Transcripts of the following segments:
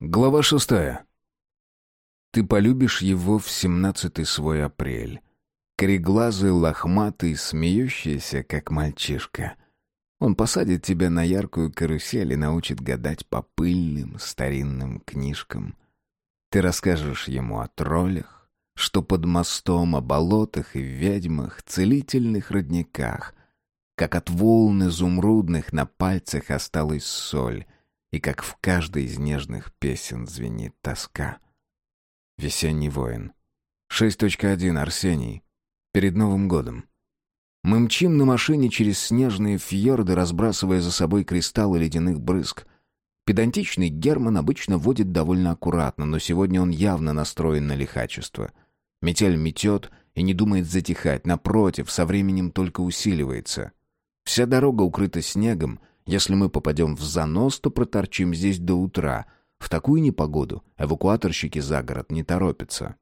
Глава шестая. Ты полюбишь его в семнадцатый свой апрель. Кореглазый, лохматый, смеющийся, как мальчишка. Он посадит тебя на яркую карусель и научит гадать по пыльным старинным книжкам. Ты расскажешь ему о троллях, что под мостом, о болотах и ведьмах, целительных родниках, как от волн изумрудных на пальцах осталась соль, и как в каждой из нежных песен звенит тоска. Весенний воин. 6.1. Арсений. Перед Новым годом. Мы мчим на машине через снежные фьорды, разбрасывая за собой кристаллы ледяных брызг. Педантичный Герман обычно водит довольно аккуратно, но сегодня он явно настроен на лихачество. Метель метет и не думает затихать, напротив, со временем только усиливается. Вся дорога укрыта снегом — если мы попадем в занос, то проторчим здесь до утра. В такую непогоду эвакуаторщики за город не торопятся.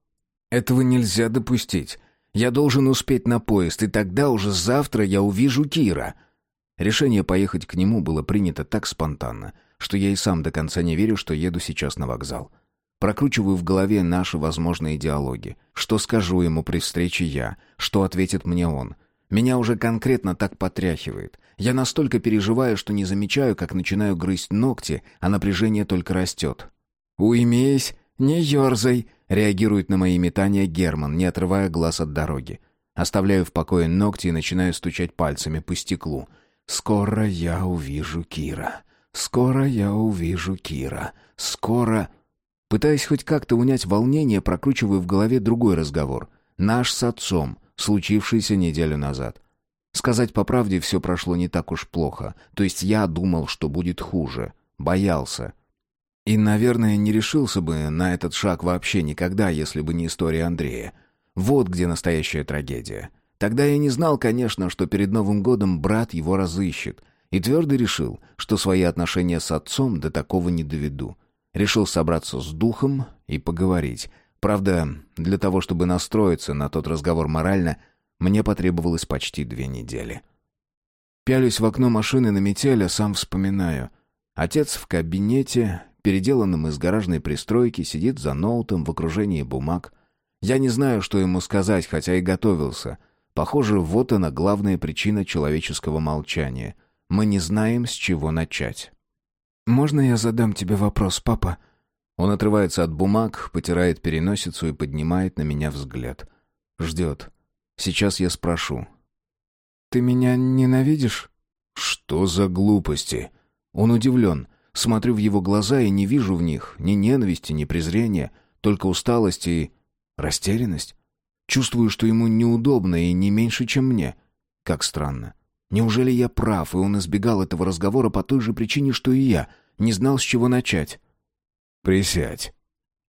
Этого нельзя допустить. Я должен успеть на поезд, и тогда уже завтра я увижу Кира. Решение поехать к нему было принято так спонтанно, что я и сам до конца не верю, что еду сейчас на вокзал. Прокручиваю в голове наши возможные диалоги. Что скажу ему при встрече я? Что ответит мне он? Меня уже конкретно так потряхивает. Я настолько переживаю, что не замечаю, как начинаю грызть ногти, а напряжение только растет. «Уймись, не ерзай», — реагирует на мои метания Герман, не отрывая глаз от дороги. Оставляю в покое ногти и начинаю стучать пальцами по стеклу. «Скоро я увижу Кира. Скоро я увижу Кира. Скоро...» Пытаясь хоть как-то унять волнение, прокручиваю в голове другой разговор. Наш с отцом, случившийся неделю назад. Сказать по правде, все прошло не так уж плохо. То есть я думал, что будет хуже. Боялся. И, наверное, не решился бы на этот шаг вообще никогда, если бы не история Андрея. Вот где настоящая трагедия. Тогда я не знал, конечно, что перед Новым годом брат его разыщет. И твердо решил, что свои отношения с отцом до такого не доведу. Решил собраться с духом и поговорить. Правда, для того, чтобы настроиться на тот разговор морально – мне потребовалось почти две недели. Пялюсь в окно машины на метель, а сам вспоминаю. Отец в кабинете, переделанном из гаражной пристройки, сидит за ноутом в окружении бумаг. Я не знаю, что ему сказать, хотя и готовился. Похоже, вот она главная причина человеческого молчания. Мы не знаем, с чего начать. «Можно я задам тебе вопрос, папа?» Он отрывается от бумаг, потирает переносицу и поднимает на меня взгляд. Ждет. Сейчас я спрошу. «Ты меня ненавидишь?» «Что за глупости?» Он удивлен. Смотрю в его глаза и не вижу в них ни ненависти, ни презрения, только усталость и растерянность. Чувствую, что ему неудобно и не меньше, чем мне. Как странно. Неужели я прав, и он избегал этого разговора по той же причине, что и я, не знал, с чего начать? «Присядь».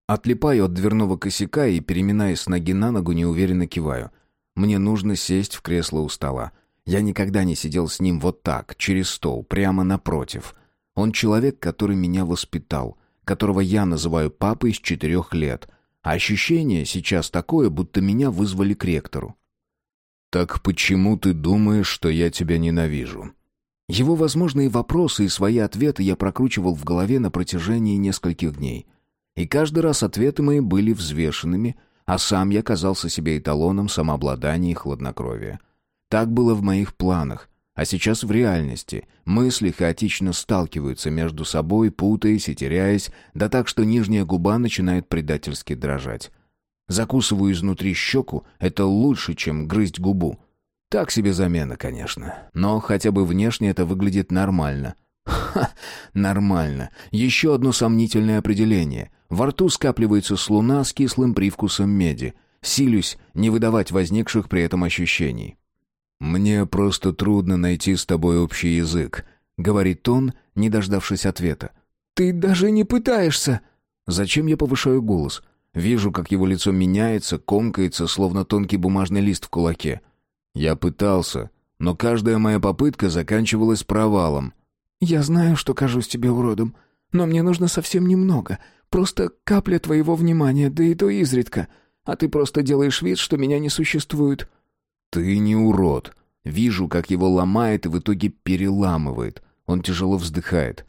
Отлипаю от дверного косяка и, переминаясь с ноги на ногу, неуверенно киваю — мне нужно сесть в кресло у стола. Я никогда не сидел с ним вот так, через стол, прямо напротив. Он человек, который меня воспитал, которого я называю папой с четырех лет. А ощущение сейчас такое, будто меня вызвали к ректору. «Так почему ты думаешь, что я тебя ненавижу?» Его возможные вопросы и свои ответы я прокручивал в голове на протяжении нескольких дней. И каждый раз ответы мои были взвешенными — а сам я казался себе эталоном самообладания и хладнокровия. Так было в моих планах, а сейчас в реальности. Мысли хаотично сталкиваются между собой, путаясь и теряясь, да так, что нижняя губа начинает предательски дрожать. Закусываю изнутри щеку — это лучше, чем грызть губу. Так себе замена, конечно. Но хотя бы внешне это выглядит нормально. Ха, нормально. Еще одно сомнительное определение — во рту скапливается слюна с кислым привкусом меди. Силюсь не выдавать возникших при этом ощущений. «Мне просто трудно найти с тобой общий язык», — говорит он, не дождавшись ответа. «Ты даже не пытаешься!» Зачем я повышаю голос? Вижу, как его лицо меняется, комкается, словно тонкий бумажный лист в кулаке. Я пытался, но каждая моя попытка заканчивалась провалом. «Я знаю, что кажусь тебе уродом, но мне нужно совсем немного, Просто капля твоего внимания, да и то изредка. А ты просто делаешь вид, что меня не существует». «Ты не урод». Вижу, как его ломает и в итоге переламывает. Он тяжело вздыхает.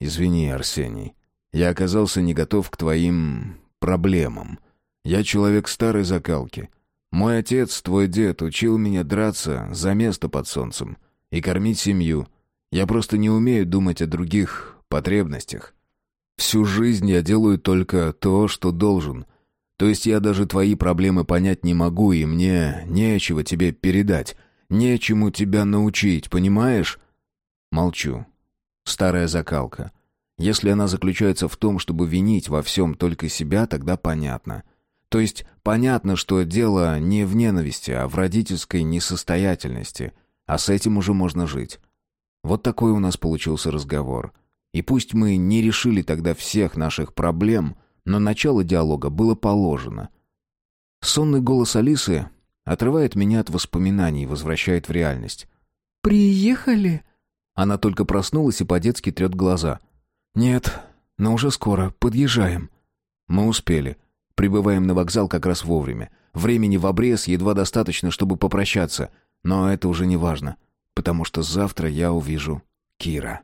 «Извини, Арсений. Я оказался не готов к твоим проблемам. Я человек старой закалки. Мой отец, твой дед, учил меня драться за место под солнцем и кормить семью. Я просто не умею думать о других потребностях. Всю жизнь я делаю только то, что должен. То есть я даже твои проблемы понять не могу, и мне нечего тебе передать, нечему тебя научить, понимаешь? Молчу. Старая закалка. Если она заключается в том, чтобы винить во всем только себя, тогда понятно. То есть понятно, что дело не в ненависти, а в родительской несостоятельности, а с этим уже можно жить. Вот такой у нас получился разговор. И пусть мы не решили тогда всех наших проблем, но начало диалога было положено. Сонный голос Алисы отрывает меня от воспоминаний и возвращает в реальность. «Приехали?» Она только проснулась и по-детски трет глаза. «Нет, но уже скоро. Подъезжаем». Мы успели. Прибываем на вокзал как раз вовремя. Времени в обрез едва достаточно, чтобы попрощаться. Но это уже не важно, потому что завтра я увижу Кира.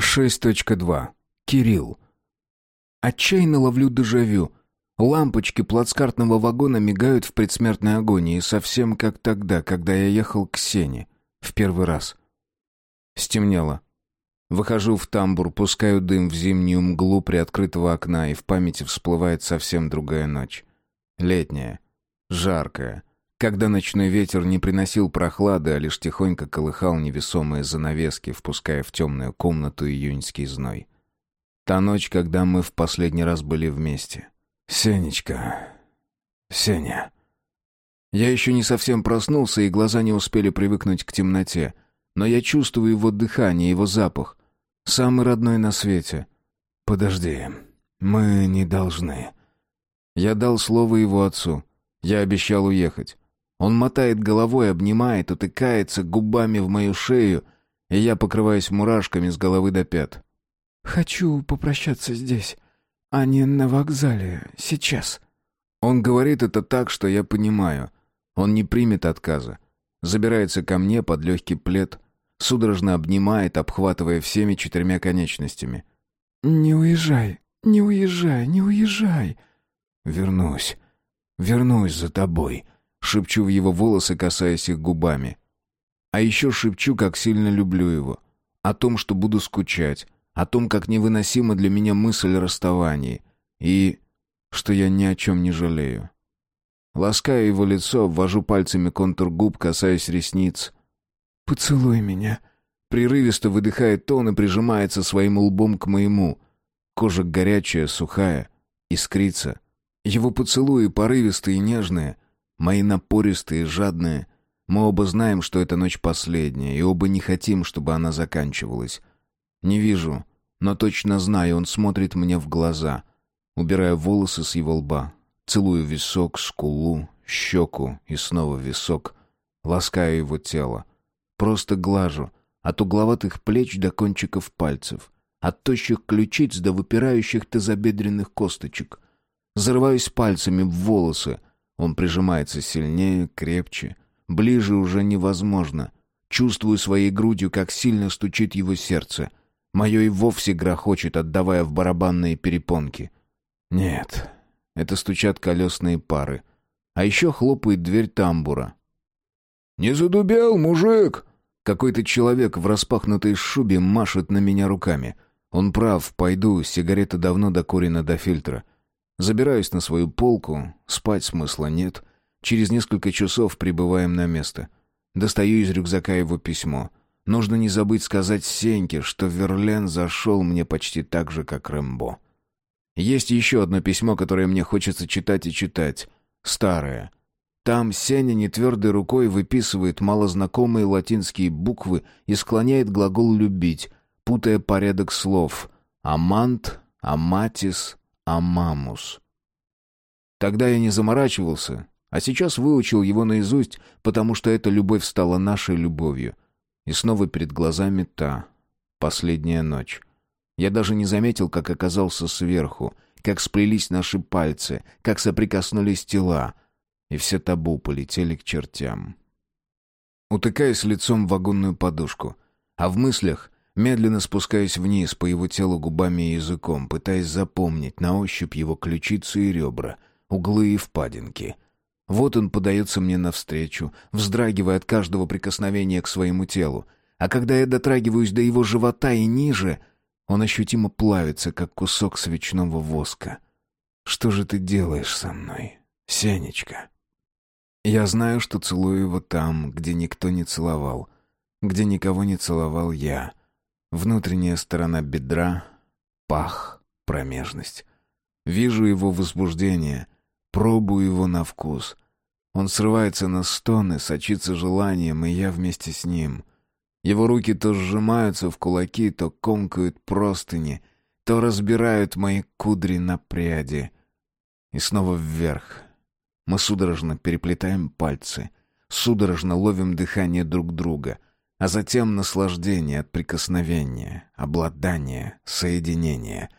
6.2. Кирилл. Отчаянно ловлю дежавю. Лампочки плацкартного вагона мигают в предсмертной агонии, совсем как тогда, когда я ехал к Сене. В первый раз. Стемнело. Выхожу в тамбур, пускаю дым в зимнюю мглу приоткрытого окна, и в памяти всплывает совсем другая ночь. Летняя. Жаркая. Когда ночной ветер не приносил прохлады, а лишь тихонько колыхал невесомые занавески, впуская в темную комнату июньский зной. Та ночь, когда мы в последний раз были вместе. «Сенечка... Сеня...» Я еще не совсем проснулся, и глаза не успели привыкнуть к темноте. Но я чувствую его дыхание, его запах. Самый родной на свете. Подожди, мы не должны. Я дал слово его отцу. Я обещал уехать. Он мотает головой, обнимает, утыкается губами в мою шею, и я покрываюсь мурашками с головы до пят. «Хочу попрощаться здесь, а не на вокзале, сейчас». Он говорит это так, что я понимаю. Он не примет отказа. Забирается ко мне под легкий плед, судорожно обнимает, обхватывая всеми четырьмя конечностями. «Не уезжай, не уезжай, не уезжай!» «Вернусь, вернусь за тобой», — шепчу в его волосы, касаясь их губами. А еще шепчу, как сильно люблю его. О том, что буду скучать, о том, как невыносима для меня мысль о расставании, и что я ни о чем не жалею. Ласкаю его лицо, обвожу пальцами контур губ, касаясь ресниц, «Поцелуй меня». Прерывисто выдыхает он и прижимается своим лбом к моему. Кожа горячая, сухая, искрится. Его поцелуи порывистые и нежные, мои напористые, жадные. Мы оба знаем, что эта ночь последняя, и оба не хотим, чтобы она заканчивалась. Не вижу, но точно знаю, он смотрит мне в глаза. Убираю волосы с его лба, целую висок, скулу, щеку и снова висок. Ласкаю его тело. Просто глажу, от угловатых плеч до кончиков пальцев, от тощих ключиц до выпирающих тазобедренных косточек. Зарываюсь пальцами в волосы. Он прижимается сильнее, крепче. Ближе уже невозможно. Чувствую своей грудью, как сильно стучит его сердце. Мое и вовсе грохочет, отдавая в барабанные перепонки. Нет, это стучат колесные пары. А еще хлопает дверь тамбура. «Не задубел, мужик!» Какой-то человек в распахнутой шубе машет на меня руками. Он прав, пойду, сигарета давно докурена до фильтра. Забираюсь на свою полку, спать смысла нет. Через несколько часов прибываем на место. Достаю из рюкзака его письмо. Нужно не забыть сказать Сеньке, что Верлен зашел мне почти так же, как Рэмбо. Есть еще одно письмо, которое мне хочется читать и читать. Старое. Там Сеня нетвердой рукой выписывает малознакомые латинские буквы и склоняет глагол «любить», путая порядок слов «амант», «аматис», «амамус». Тогда я не заморачивался, а сейчас выучил его наизусть, потому что эта любовь стала нашей любовью. И снова перед глазами та, последняя ночь. Я даже не заметил, как оказался сверху, как сплелись наши пальцы, как соприкоснулись тела — и все табу полетели к чертям. Утыкаясь лицом в вагонную подушку, а в мыслях Медленно спускаюсь вниз по его телу губами и языком, пытаясь запомнить на ощупь его ключицы и ребра, углы и впадинки. Вот он подается мне навстречу, вздрагивая от каждого прикосновения к своему телу. А когда я дотрагиваюсь до его живота и ниже, он ощутимо плавится, как кусок свечного воска. «Что же ты делаешь со мной, Сенечка?» Я знаю, что целую его там, где никто не целовал, где никого не целовал я. Внутренняя сторона бедра, пах, промежность. Вижу его возбуждение, пробую его на вкус. Он срывается на стоны, сочится желанием, и я вместе с ним. Его руки то сжимаются в кулаки, то комкают простыни, то разбирают мои кудри на пряди. И снова вверх. Мы судорожно переплетаем пальцы, судорожно ловим дыхание друг друга — а затем наслаждение от прикосновения, обладания, соединения.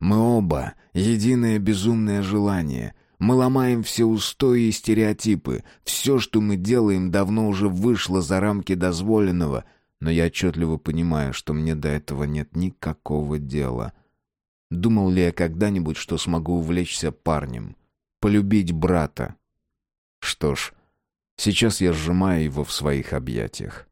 Мы оба — единое безумное желание. Мы ломаем все устои и стереотипы. Все, что мы делаем, давно уже вышло за рамки дозволенного, но я отчетливо понимаю, что мне до этого нет никакого дела. Думал ли я когда-нибудь, что смогу увлечься парнем? Полюбить брата? Что ж, сейчас я сжимаю его в своих объятиях.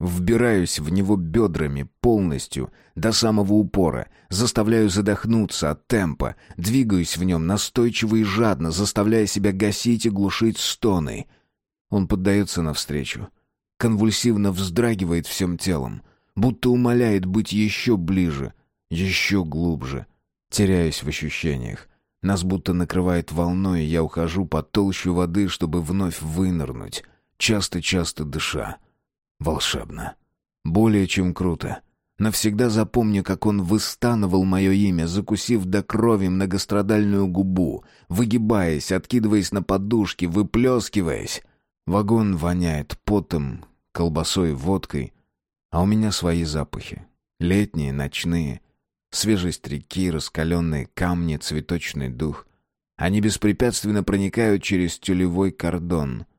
Вбираюсь в него бедрами полностью, до самого упора, заставляю задохнуться от темпа, двигаюсь в нем настойчиво и жадно, заставляя себя гасить и глушить стоны. Он поддается навстречу, конвульсивно вздрагивает всем телом, будто умоляет быть еще ближе, еще глубже. Теряюсь в ощущениях. Нас будто накрывает волной, и я ухожу под толщу воды, чтобы вновь вынырнуть, часто-часто дыша. Волшебно. Более чем круто. Навсегда запомню, как он выстанывал мое имя, закусив до крови многострадальную губу, выгибаясь, откидываясь на подушки, выплескиваясь. Вагон воняет потом, колбасой, водкой, а у меня свои запахи. Летние, ночные, свежесть реки, раскаленные камни, цветочный дух. Они беспрепятственно проникают через тюлевой кордон —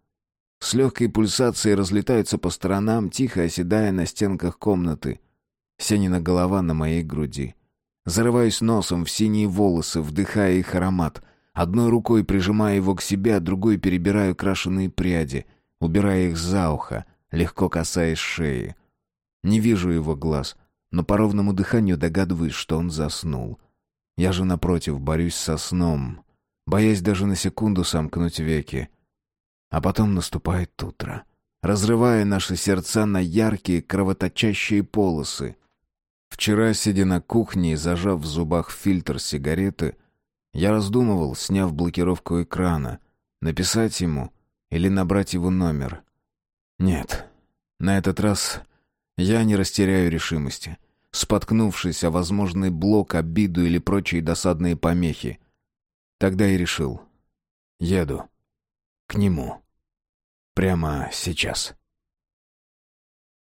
с легкой пульсацией разлетаются по сторонам, тихо оседая на стенках комнаты. Сенина голова на моей груди. Зарываюсь носом в синие волосы, вдыхая их аромат. Одной рукой прижимая его к себе, а другой перебираю крашеные пряди, убирая их за ухо, легко касаясь шеи. Не вижу его глаз, но по ровному дыханию догадываюсь, что он заснул. Я же, напротив, борюсь со сном, боясь даже на секунду сомкнуть веки. А потом наступает утро, разрывая наши сердца на яркие кровоточащие полосы. Вчера, сидя на кухне и зажав в зубах фильтр сигареты, я раздумывал, сняв блокировку экрана, написать ему или набрать его номер. Нет, на этот раз я не растеряю решимости, споткнувшись о возможный блок, обиду или прочие досадные помехи. Тогда и решил. Еду к нему. Прямо сейчас.